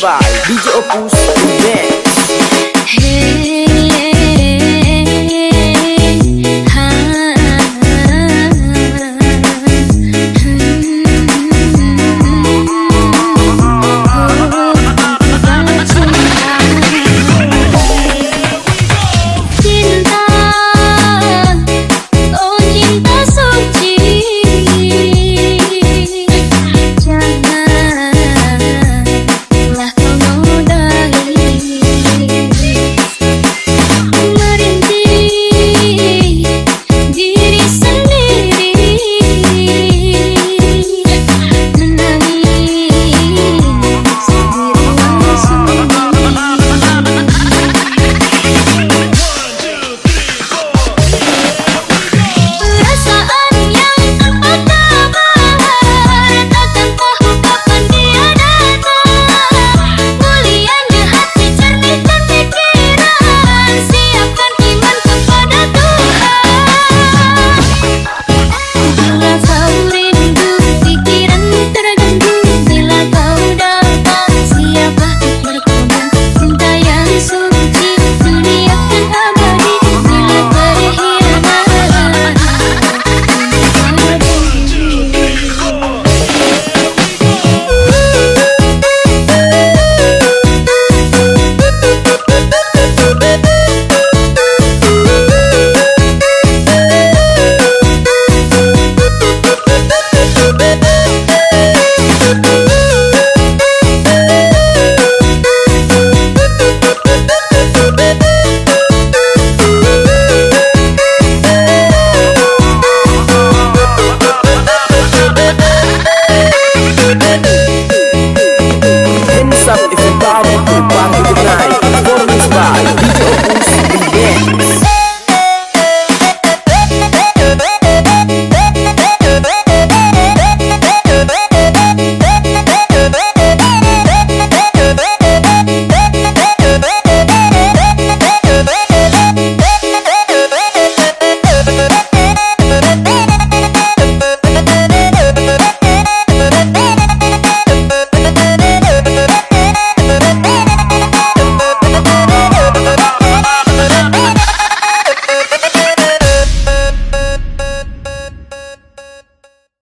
by DJ Opus